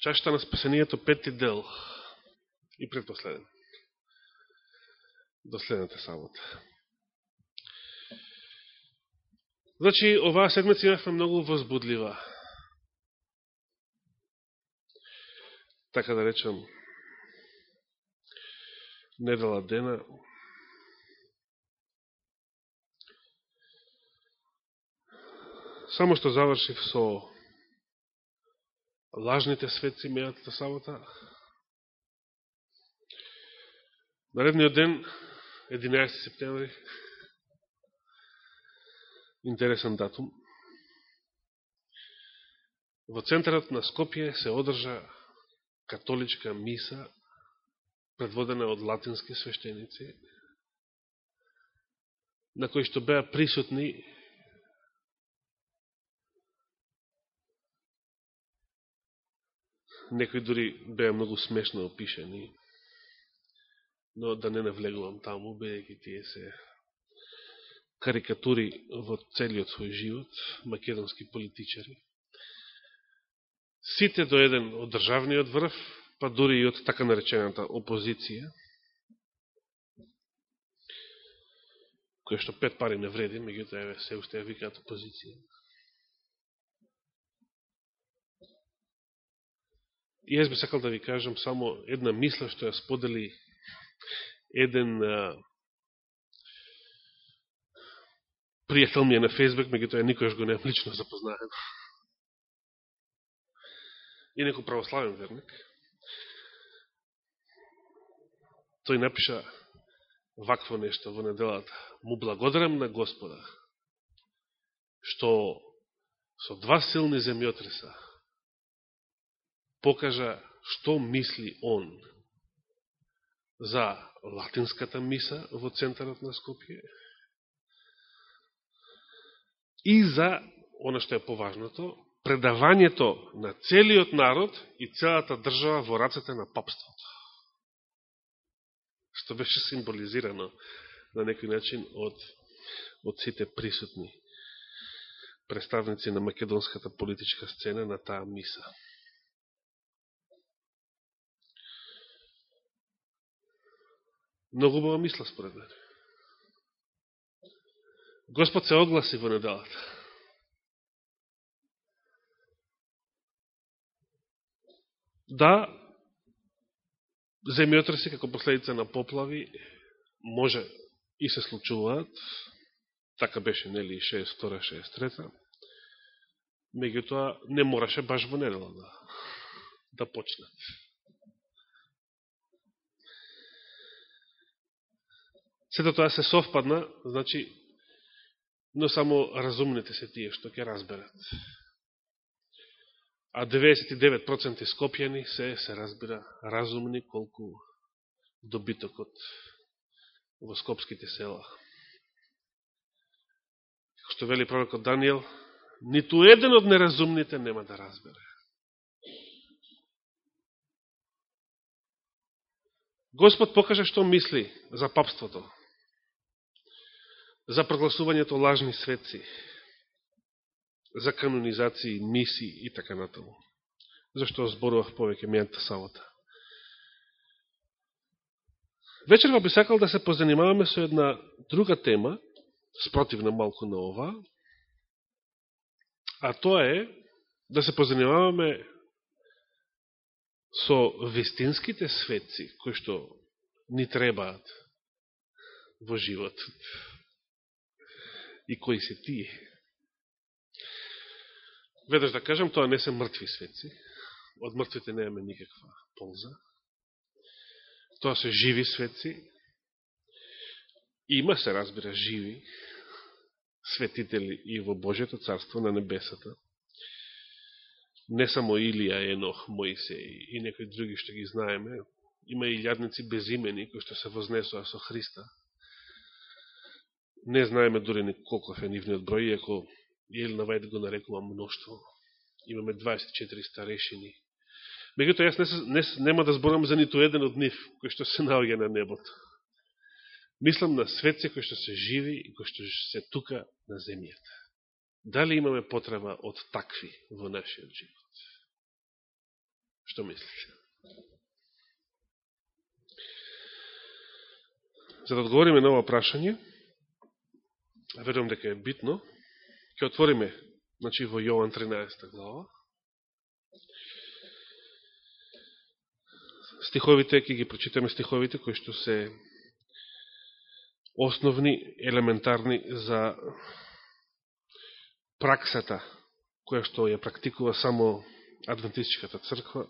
Чашата на спасението, пети дел и предпоследен. До следната сабота. Значи, оваа седмица имахме многу возбудлива. Така да речам, недела дена. Само што завршив со лажните светци мејатата сабота. Наредниот ден, 11 септември, интересен датум, во центарот на Скопје се одржа католичка миса, предводена од латински свештеници, на кои што беа присутни некои дури беа многу смешно опишени, но да не навлегувам таму, бејќи тие се карикатури во целиот свој живот, македонски политичари. Сите до еден од државниот врв, па дури и од така наречената опозиција, која што пет пари не вреди, меѓутоа се уште ја викаат опозиција. И јас би сакал да ви кажам само една мисла што ја сподели еден а, пријател ми е на Фейсбук, меѓутоа никојаш го неам лично запознаен. И некој православен верник. Тој напиша вакво нешто во неделата. Му благодарам на Господа, што со два силни земјотреса покажа што мисли он за латинската миса во центарот на Скопје и за, оно што е поважното, предавањето на целиот народ и целата држава во рацете на папството. Што беше символизирано на некој начин од, од сите присутни представници на македонската политичка сцена на таа миса. Многу бава мисла според мене. Господ се огласи во неделата. Да, земјотреси како последица на поплави може и се случуваат, така беше нели 62-63, меѓутоа не мораше баш во недела да, да почнат. Сето тоа се совпадна, значи, но само разумните се тие што ќе разберат. А 99% скопјани се, се разбира, разумни колку добитокот во скопските села. Како што вели пророкот Данијел, ниту еден од неразумните нема да разбере. Господ покаже што мисли за папството за прогласувањето лажни светци, за канонизации, мисии и така натаму. Зашто зборував повеќе мијанта сабота. Вечерва би сакал да се позанимаваме со една друга тема, спротивна малку на ова, а тоа е да се позанимаваме со вистинските светци, кои што ни требаат во животот и кои се тие. Ведаш да кажам тоа не се мртви светци. Од мртвите не имаме никаква полза. Тоа се живи светци. Има се, разбира, живи светители и во Божето царство на небесата. Не само Илија, Енох, Моисеј и некои други што ги знаеме. Има и лјадници безимени кои што се вознесоа со Христа Не знаеме дори ни колко е нивниот број, иако Елена Вајд го нарекува мноштво. Имаме 24 старешини. Меѓуто, јас не, не, нема да зборам за ниту еден од нив, кој што се наоѓа на небото. Мислам на светце кој што се живи и кој што се тука на земјата. Дали имаме потреба од такви во нашиот живот? Што мислите? За да одговориме на ова прашање, верувам дека е битно, ќе отвориме значи, во Јован 13 глава. Стиховите, ќе ги прочитаме стиховите, кои што се основни, елементарни за праксата, која што ја практикува само Адвентистичката црква,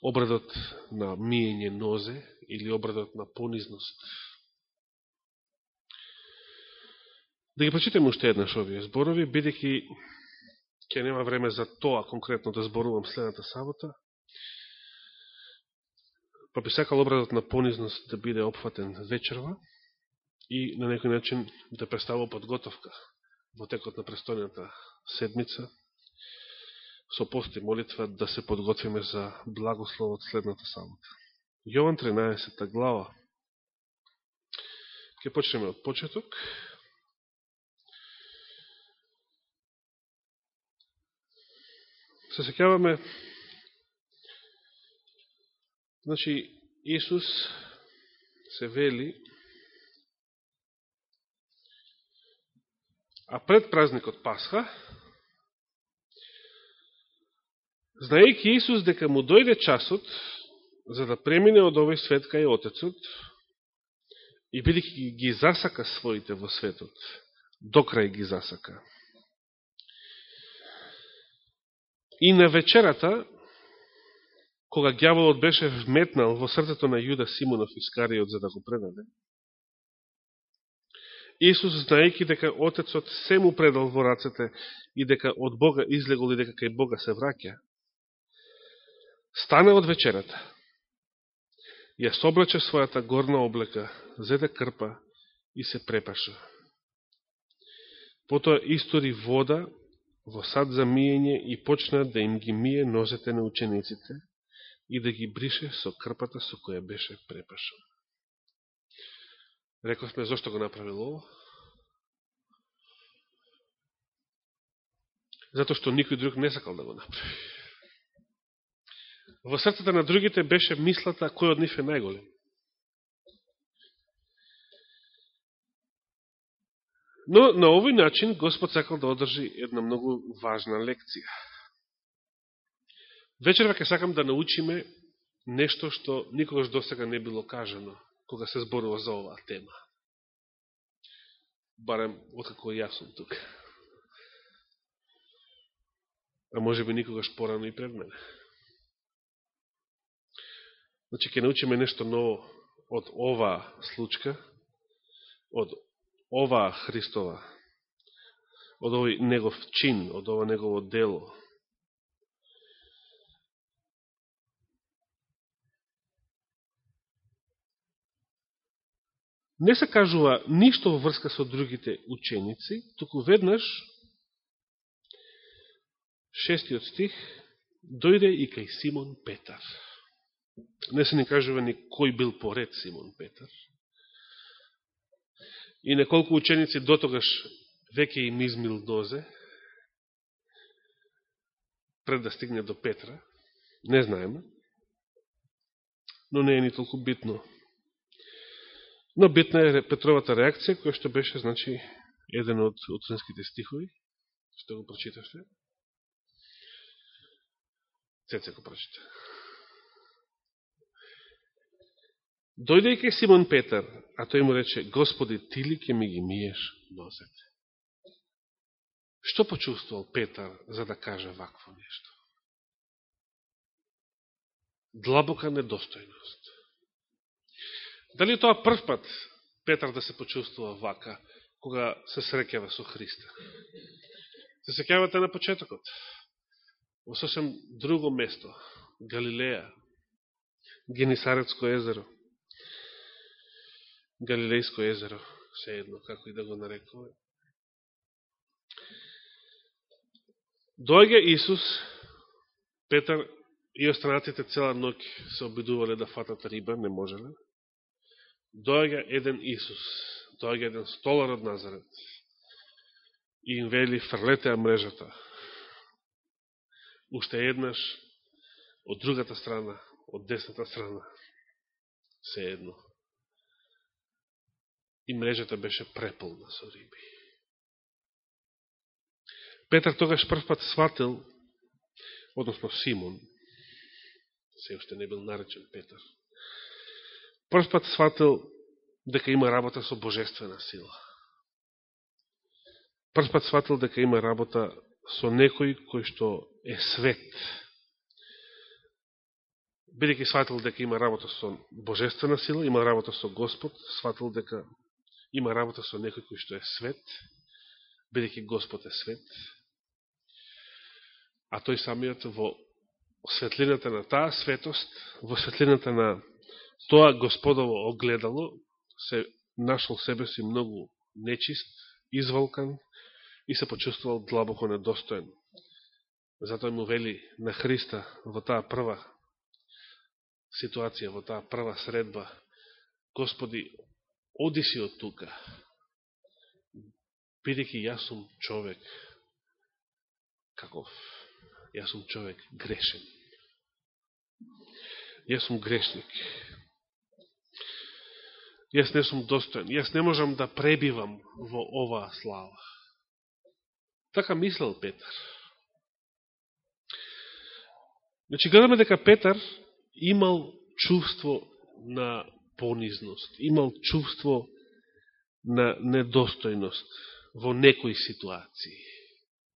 обрадот на миење нозе или обрадот на понизност. Да ги прочитаме уште еднаш овие зборови, бидеќи ќе нема време за тоа конкретно да зборувам следната сабота, па би сакал обрадот на понизност да биде опфатен вечерва и на некој начин да представува подготовка во текот на престојната седмица, со пост и молитва да се подготвиме за благословот следната сабота. Јован 13 глава. Ке почнеме од почеток. Се секјаваме значи Исус се вели а пред празникот Пасха Знаејќи Исус дека му дојде часот за да премине од овој свет кај Отецот и бидеќи ги засака своите во светот, докрај ги засака. И на вечерата, кога гјаволот беше вметнал во срцето на Јуда Симонов Искариот за да го предаде, Исус, знаејќи дека Отецот се му предал во рацете и дека од Бога излегол и дека кај Бога се враќа, Стана од вечерата, ја собраче својата горна облека, зеде крпа и се препаша. Потоа истори вода во сад за миење и почна да им ги мие нозете на учениците и да ги брише со крпата со која беше препашан. Рековме зашто го направил ово? Зато што никој друг не сакал да го направи во срцата на другите беше мислата кој од нив е најголем. Но на овој начин Господ сакал да одржи една многу важна лекција. Вечерва ќе сакам да научиме нешто што никогаш досега не било кажано кога се зборува за оваа тема. Барем откако јас сум тука. А може би никогаш порано и пред мене. Значи, ќе научиме нешто ново од ова случка, од ова Христова, од овој негов чин, од ова негово дело. Не се кажува ништо во врска со другите ученици, туку веднаш, шестиот стих, дојде и кај Симон Петар. Не се ни кажува ни кој бил поред Симон Петар. И неколку ученици дотогаш веќе им измил дозе, пред да стигне до Петра. Не знаеме. Но не е ни толку битно. Но битна е Петровата реакција, која што беше, значи, еден од оценските стихови, што го прочитавте. Цеце го прочита. Дојде и кај Симон Петар, а тој му рече, Господи, ти ли ке ми ги миеш нозете? Што почувствувал Петар за да каже вакво нешто? Длабока недостојност. Дали тоа прв пат Петар да се почувствува вака, кога се среќава со Христа? Се секјавате на почетокот. Во сосем друго место, Галилеја, Генисарецко езеро. Галилејско езеро, се едно, како и да го нарекуваме. Дојге Исус, Петар и останатите цела ноќ се обидувале да фатат риба, не можеле. Дојга еден Исус, дојга еден столар од Назарет и им вели фрлете мрежата. Уште еднаш од другата страна, од десната страна, се едно. И мрежата беше преполна со риби. Петар тогаш прв пат сватил, односно Симон, се уште не бил наречен Петар, прв пат сватил дека има работа со божествена сила. Прв пат сватил дека има работа со некој кој што е свет. Бидеќи сватил дека има работа со божествена сила, има работа со Господ, сватил дека има работа со некој кој што е свет, бидеќи Господ е свет, а тој самиот во светлината на таа светост, во светлината на тоа Господово огледало, се нашол себе си многу нечист, изволкан и се почувствувал длабоко недостоен. Затоа му вели на Христа во таа прва ситуација, во таа прва средба, Господи, оди си од тука, бидеќи јас сум човек, каков? Јас сум човек грешен. Јас сум грешник. Јас не сум достоен. Јас не можам да пребивам во оваа слава. Така мислел Петар. Значи, гледаме дека Петар имал чувство на понизност, имал чувство на недостојност во некои ситуации.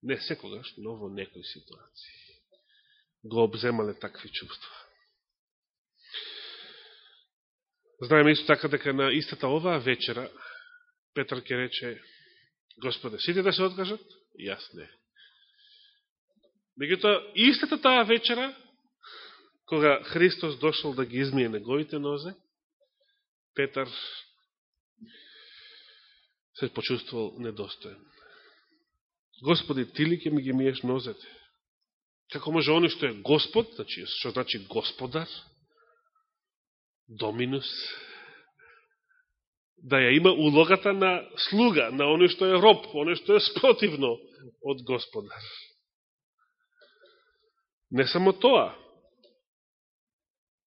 Не секогаш, но во некои ситуации. Го обземале такви чувства. Знаеме исто така дека на истата оваа вечера Петар ке рече Господе, сите да се откажат? Јас не. Меѓутоа, истата таа вечера, кога Христос дошол да ги измие неговите нозе, Петар се почувствувал недостоен. Господи, ти ли ке ми ги миеш нозете? Како може оно што е Господ, значи, што значи Господар, Доминус, да ја има улогата на слуга, на оно што е роб, оно што е спротивно од Господар. Не само тоа.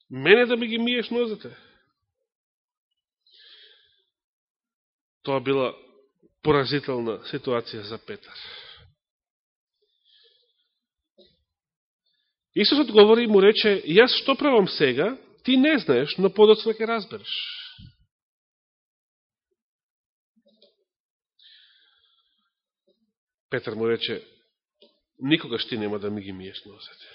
Мене да ми ги миеш нозете. Тоа била поразителна ситуација за Петар. Исус одговори и му рече, јас што правам сега, ти не знаеш, но подоцна ќе разбереш. Петар му рече, никогаш ти нема да ми ги миеш носете.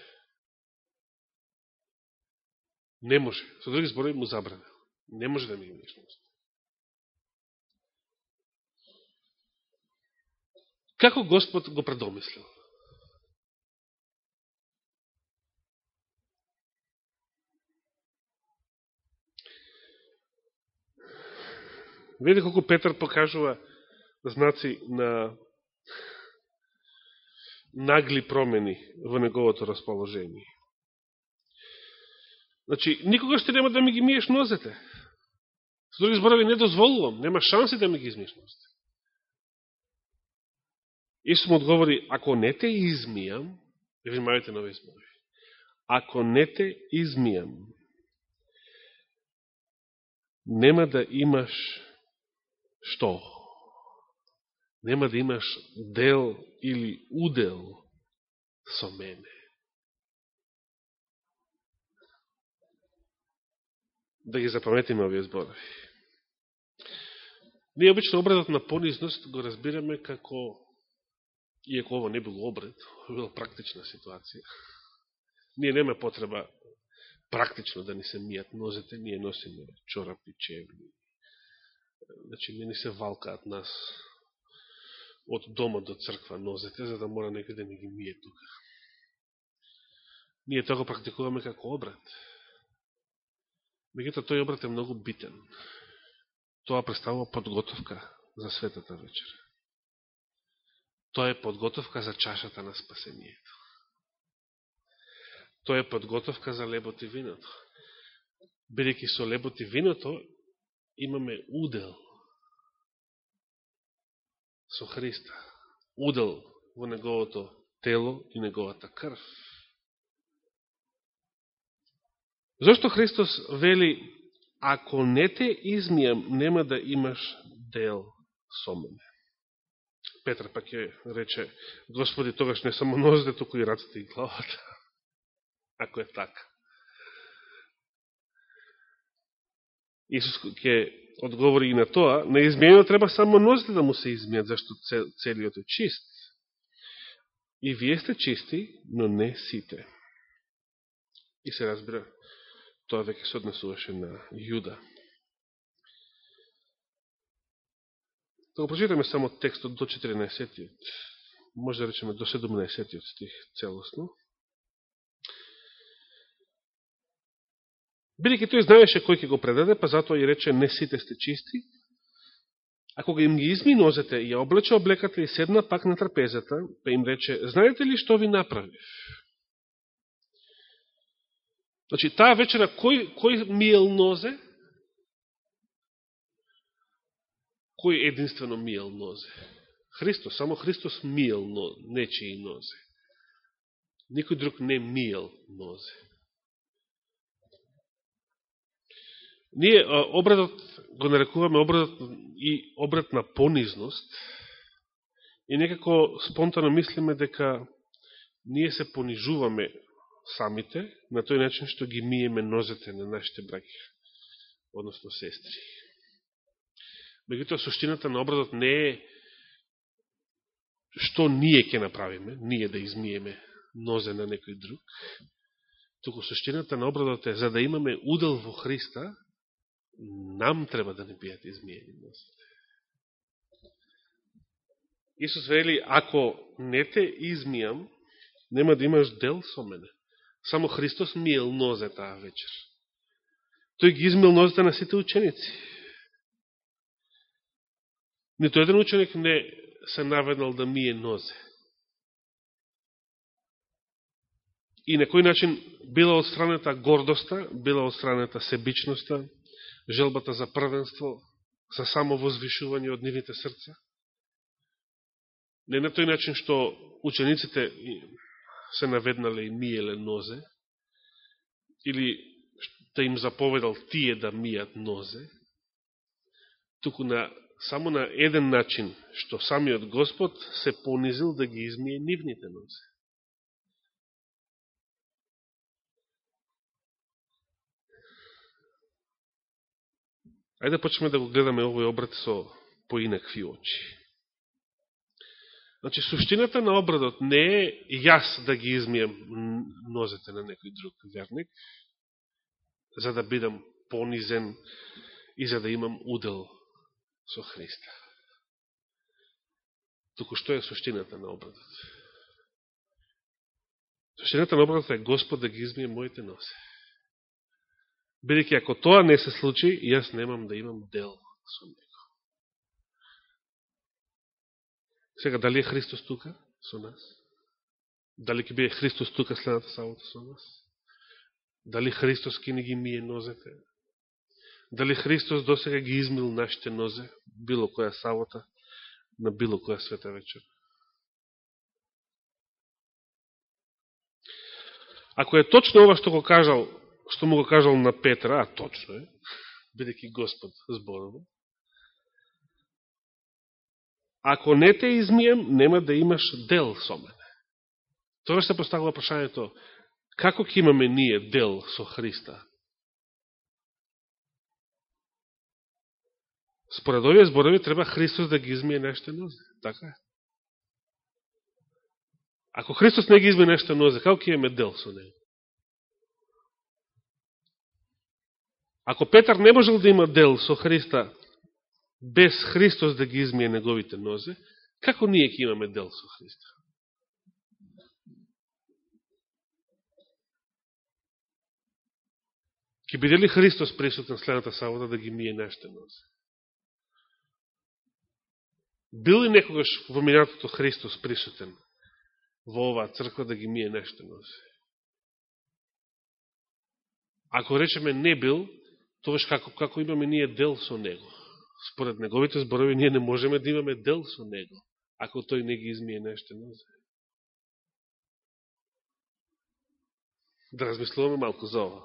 Не може. Со други зборови му забрана. Не може да ми ги миеш носете. Како Господ го предомислил? Видите колку Петар покажува знаци на нагли промени во неговото расположение. Значи, никогаш ще нема да ми ги миеш нозете. С други зборови, не дозволувам, нема шанси да ми ги измиеш нозете. Исус му одговори, ако не те измијам, внимавайте на овие зборови, ако не те измијам, нема да имаш што? Нема да имаш дел или удел со мене. Да ги запаметиме овие зборови. Ние обично образот на понизност го разбираме како иако ово не било обред, било практична ситуација, ние нема потреба практично да ни се мијат нозете, ние носиме чорапи, чевли. Значи, не ни се валкаат нас од дома до црква нозете, за да мора некој да ни ги мие тука. Ние тоа го практикуваме како обред. Мегуто тој обред е многу битен. Тоа представува подготовка за светата вечера. Тоа е подготовка за чашата на спасението. Тоа е подготовка за лебот и виното. Бидеќи со лебот и виното имаме удел со Христа. Удел во неговото тело и неговата крв. Зошто Христос вели, ако не те измијам, нема да имаш дел со мене? Петр пак ќе рече, Господи, тогаш не само нозите, туку и раците и главата. Ако е така. Исус ќе одговори и на тоа, на измијано треба само нозите да му се измијат, зашто целиот е чист. И вие сте чисти, но не сите. И се разбира, тоа веќе се однесуваше на Јуда. Да го прочитаме само текстот до 14 може да речеме до 17 стих целосно. Бидеќи тој знаеше кој ќе го предаде, па затоа и рече не сите сте чисти. А кога им ги изми нозете, ја облече облеката и седна пак на трапезата, па им рече, знаете ли што ви направив? Значи, таа вечера кој, кој миел нозе? Кој единствено миел нозе? Христос, само Христос миел нечии нозе. Никој друг не миел нозе. Ние обрадот го нарекуваме обрадот и обрад на понизност и некако спонтано мислиме дека ние се понижуваме самите на тој начин што ги миеме нозете на нашите браки, односно сестри. Мегутоа, суштината на обрадот не е што ние ќе направиме, ние да измиеме нозе на некој друг, туку суштината на обрадот е за да имаме удел во Христа, нам треба да не бијат измиени нозите. Исус вели, ако не те измијам, нема да имаш дел со мене. Само Христос миел нозе таа вечер. Тој ги измил нозите на сите ученици. Нито еден ученик не се наведнал да мие нозе. И на кој начин била одстранета гордоста, била одстранета себичноста, желбата за првенство, за самовозвишување од нивните срца. Не на тој начин што учениците се наведнале и миеле нозе, или да им заповедал тие да мијат нозе, туку на, само на еден начин, што самиот Господ се понизил да ги измие нивните нозе. Ајде почнеме да го гледаме овој обрат со поинакви очи. Значи, суштината на обрадот не е јас да ги измијам нозете на некој друг верник, за да бидам понизен и за да имам удел со Христа. Туку што е суштината на обрадот? Суштината на обрадот е Господ да ги измие моите носе. Бидеќи ако тоа не се случи, јас немам да имам дел со него. Сега, дали е Христос тука со нас? Дали ќе биде Христос тука следната сабота со нас? Дали Христос ќе ни ги мие нозете? Дали Христос досега ги измил нашите нозе, било која сабота, на било која света вечер? Ако е точно ова што го кажал што му го кажал на Петра, а точно е, бидеќи Господ зборува, ако не те измием, нема да имаш дел со мене. Тоа се поставува прашањето, како ќе имаме ние дел со Христа? Според овие зборови треба Христос да ги измие нашите нозе. Така е. Ако Христос не ги измие нашите нозе, како ќе имаме дел со него? Ако Петар не можел да има дел со Христа без Христос да ги измие неговите нозе, како ние ќе имаме дел со Христа? Ке биде ли Христос присутен следната сабота да ги мие нашите нозе? Бил ли некогаш во минатото Христос присутен во оваа црква да ги мие нешто носи? Ако речеме не бил, тогаш како, како имаме ние дел со него. Според неговите зборови, ние не можеме да имаме дел со него, ако тој не ги измие нешто носи. Да размислуваме малку за ова.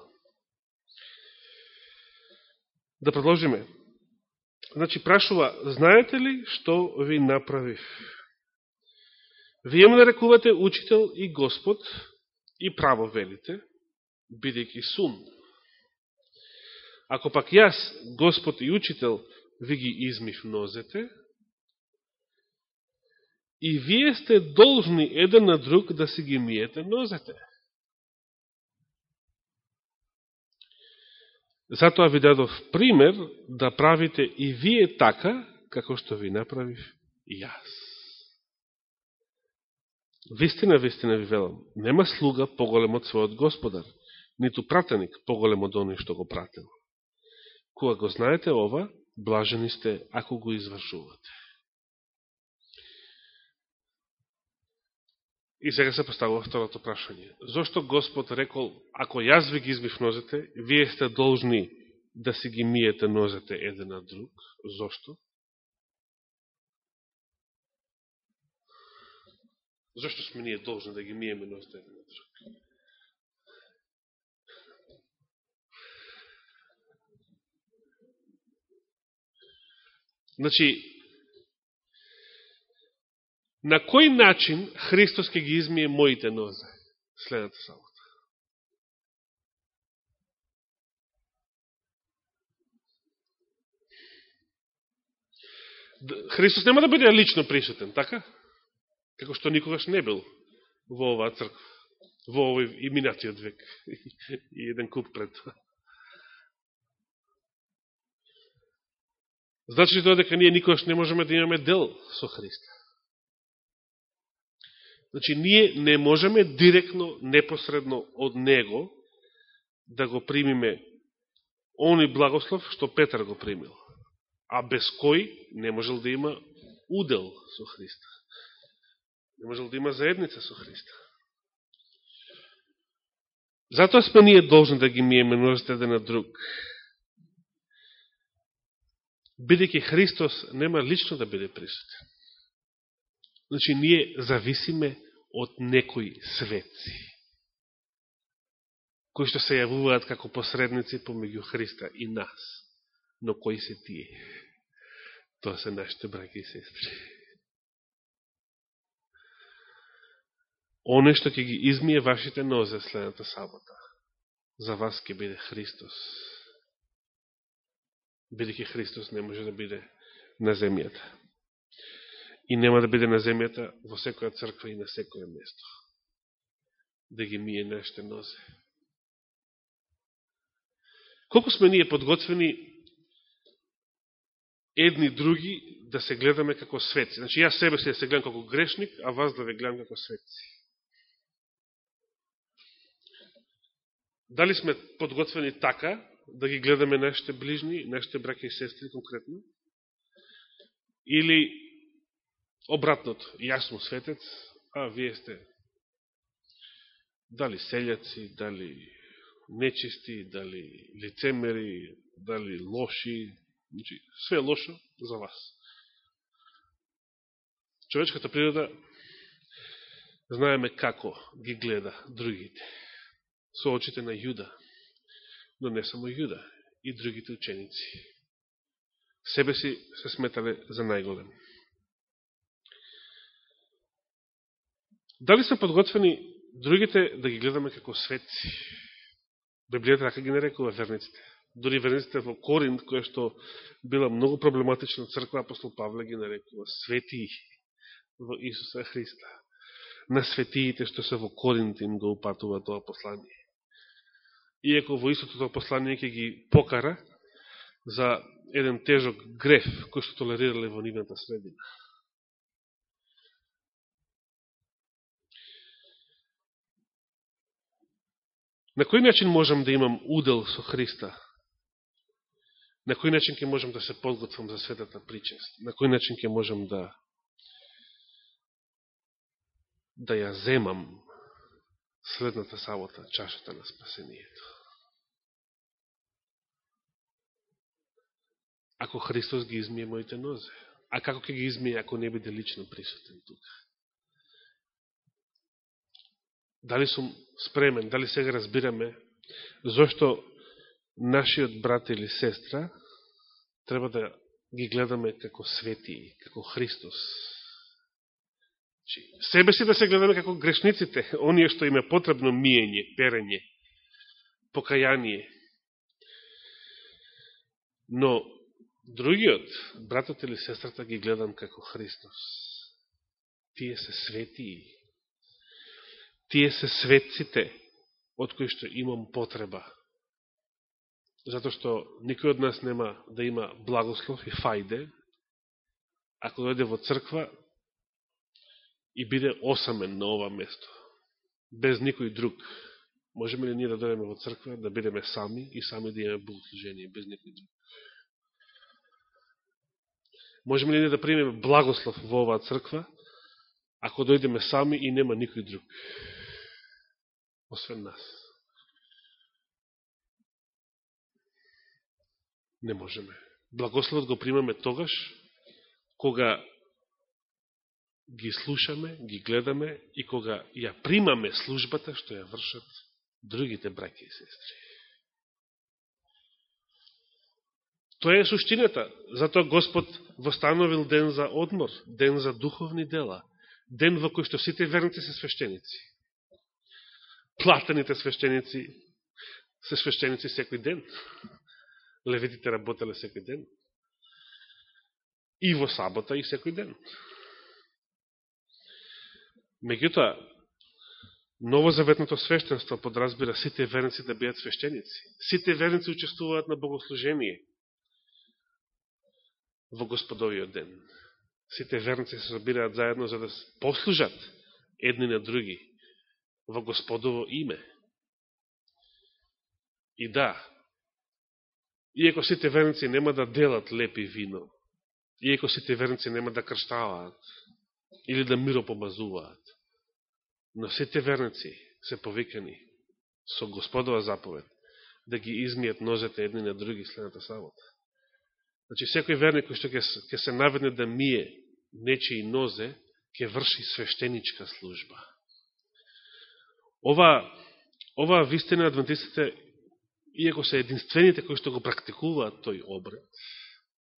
Да продолжиме. Значи, прашува, знаете ли што ви направив? Вие му нарекувате учител и Господ и право велите, бидејќи сум. Ако пак јас, Господ и учител, ви ги измив нозете, и вие сте должни еден на друг да си ги миете нозете. Затоа ви дадов пример да правите и вие така, како што ви направив и јас. Вистина, вистина ви велам, нема слуга поголем од својот господар, ниту пратеник поголем од оној што го пратил. Кога го знаете ова, блажени сте ако го извршувате. И сега се поставува второто прашање. Зошто Господ рекол, ако јас ви ги измив нозете, вие сте должни да си ги миете нозете еден на друг? Зошто? Зошто сме ние должни да ги миеме нозете еден на друг? Значи, на кој начин Христос ќе ги измие моите нозе? Следната сабота. Христос нема да биде лично присутен, така? Како што никогаш не бил во оваа црква, во овој и минатиот век, и еден куп пред тоа. Значи тоа дека ние никогаш не можеме да имаме дел со Христа. Значи, ние не можеме директно, непосредно од Него да го примиме они благослов што Петар го примил. А без кој не можел да има удел со Христа. Не можел да има заедница со Христа. Затоа сме ние должни да ги миеме ножите еден на друг. Бидеќи Христос нема лично да биде присутен. Значи, ние зависиме од некои светци, кои што се јавуваат како посредници помеѓу Христа и нас. Но кои се тие? Тоа се нашите браки и сестри. Оне што ќе ги измие вашите нозе следната сабота, за вас ќе биде Христос. Бидеќи Христос не може да биде на земјата и нема да биде на земјата во секоја црква и на секоја место. Да ги мие нашите нозе. Колко сме ние подготвени едни други да се гледаме како светци. Значи, јас себе си да се гледам како грешник, а вас да ве гледам како светци. Дали сме подготвени така да ги гледаме нашите ближни, нашите браки и сестри конкретно? Или обратното, јас сум светец, а вие сте дали селјаци, дали нечисти, дали лицемери, дали лоши, значи, све лошо за вас. Човечката природа знаеме како ги гледа другите. Со очите на Јуда, но не само Јуда, и другите ученици. Себе си се сметале за најголем. Дали сме подготвени другите да ги гледаме како светци? Библијата така ги нарекува верниците. Дори верниците во Коринт, која што била многу проблематична црква, апостол Павле ги нарекува светии во Исуса Христа. На светиите што се во Коринт им го упатува тоа послание. Иако во истото тоа послание ќе ги покара за еден тежок греф кој што толерирале во нивната средина. На кој начин можам да имам удел со Христа? На кој начин ќе можам да се подготвам за светата причест? На кој начин ќе можам да да ја земам следната сабота, чашата на спасението? Ако Христос ги измие моите нозе. А како ќе ги измие ако не биде лично присутен тука? Дали сум спремен, дали сега разбираме, зашто нашиот брат или сестра треба да ги гледаме како свети, како Христос. Значи, себе си да се гледаме како грешниците, оние што им е потребно миење, перење, покаяние. Но другиот, братот или сестрата, ги гледам како Христос. Тие се свети. Тие се светците, од кои што имам потреба затоа што никој од нас нема да има благослов и фајде, ако дојде во црква и биде осамен на ова место, без никој друг. Можеме ли ние да дојдеме во црква, да бидеме сами и сами да имаме богослужение, без никој друг? Можеме ли ние да примеме благослов во оваа црква, ако дојдеме сами и нема никој друг, освен нас? Не можеме. Благословот го примаме тогаш, кога ги слушаме, ги гледаме и кога ја примаме службата што ја вршат другите браки и сестри. Тоа е суштината. Затоа Господ востановил ден за одмор, ден за духовни дела, ден во кој што сите верните се свештеници. Платените свештеници се свештеници секој ден левитите работеле секој ден. И во сабота и секој ден. Меѓутоа, новозаветното свештенство подразбира сите верници да бидат свештеници. Сите верници учествуваат на богослужение во Господовиот ден. Сите верници се собираат заедно за да послужат едни на други во Господово име. И да, Иеко сите верници нема да делат лепи вино, иеко сите верници нема да крштаваат или да миропомазуваат, но сите верници се повикани со Господова заповед да ги измијат нозете едни на други следната сабота. Значи, секој верник кој што ќе се наведне да мие нечи и нозе, ќе врши свештеничка служба. Ова, ова вистина адвентистите иако се единствените кои што го практикуваат тој обред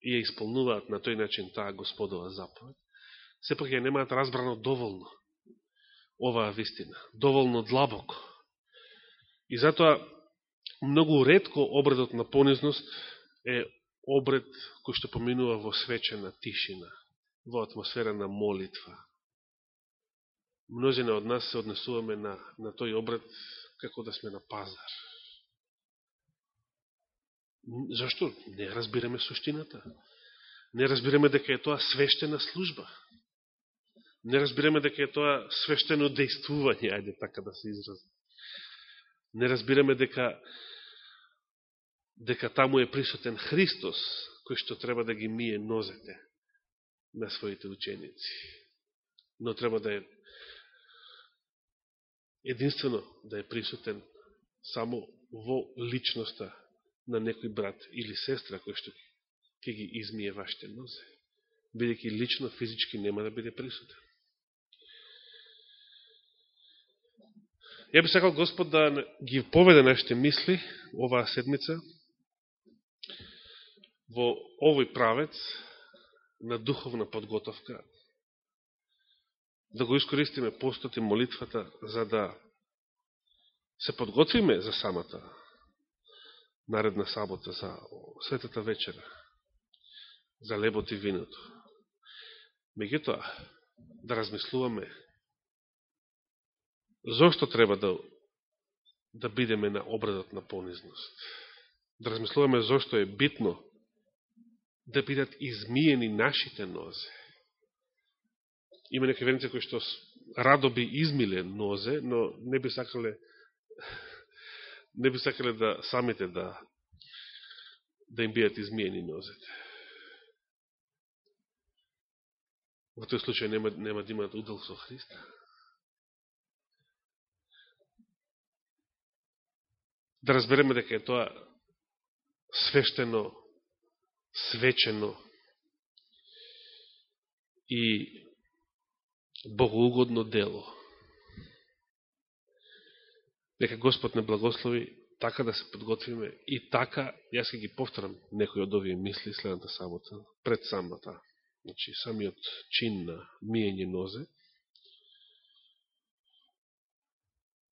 и ја исполнуваат на тој начин таа господова заповед, сепак ја немаат разбрано доволно оваа вистина, доволно длабоко. И затоа многу редко обредот на понизност е обред кој што поминува во свечена тишина, во атмосфера на молитва. Множина од нас се однесуваме на, на тој обрат како да сме на пазар Зашто? Не разбираме суштината. Не разбираме дека е тоа свештена служба. Не разбираме дека е тоа свештено действување, ајде така да се изрази. Не разбираме дека дека таму е присутен Христос, кој што треба да ги мие нозете на своите ученици. Но треба да е единствено да е присутен само во личноста на некој брат или сестра кој што ќе ги измие вашите нозе, бидеќи лично, физички нема да биде присутен. Ја би сакал Господ да ги поведе нашите мисли оваа седмица во овој правец на духовна подготовка, да го искористиме постот и молитвата за да се подготвиме за самата наредна сабота за светата вечера, за лебот и виното. Меѓутоа, да размислуваме зошто треба да, да бидеме на обредот на понизност. Да размислуваме зошто е битно да бидат измиени нашите нозе. Има некои верници кои што радо би измиле нозе, но не би сакале не би сакале да самите да да им бијат измиени нозете. Во тој случај нема, нема да имаат удел со Христа. Да разбереме дека е тоа свештено, свечено и богоугодно дело. Нека Господ не благослови така да се подготвиме и така, јас ќе ги повторам некои од овие мисли следната сабота, пред самата, значи самиот чин на мијење нозе,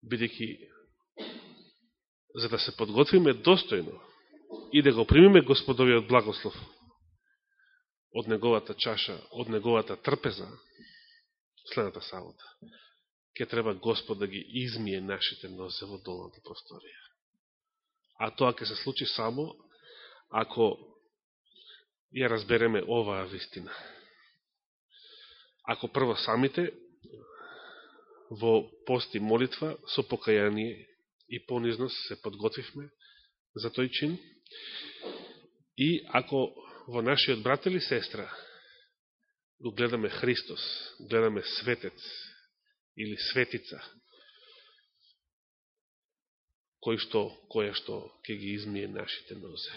бидеќи за да се подготвиме достојно и да го примиме Господовиот благослов од неговата чаша, од неговата трпеза, следната сабота, ќе треба Господ да ги измие нашите нозе во долната просторија. А тоа ќе се случи само ако ја разбереме оваа вистина. Ако прво самите во пост и молитва со покаяние и понизност се подготвивме за тој чин и ако во нашиот брат или сестра го гледаме Христос, гледаме светец или светица, кој што, која што ќе ги измие нашите нозе.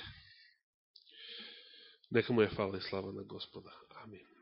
Нека му е фала и слава на Господа. Амин.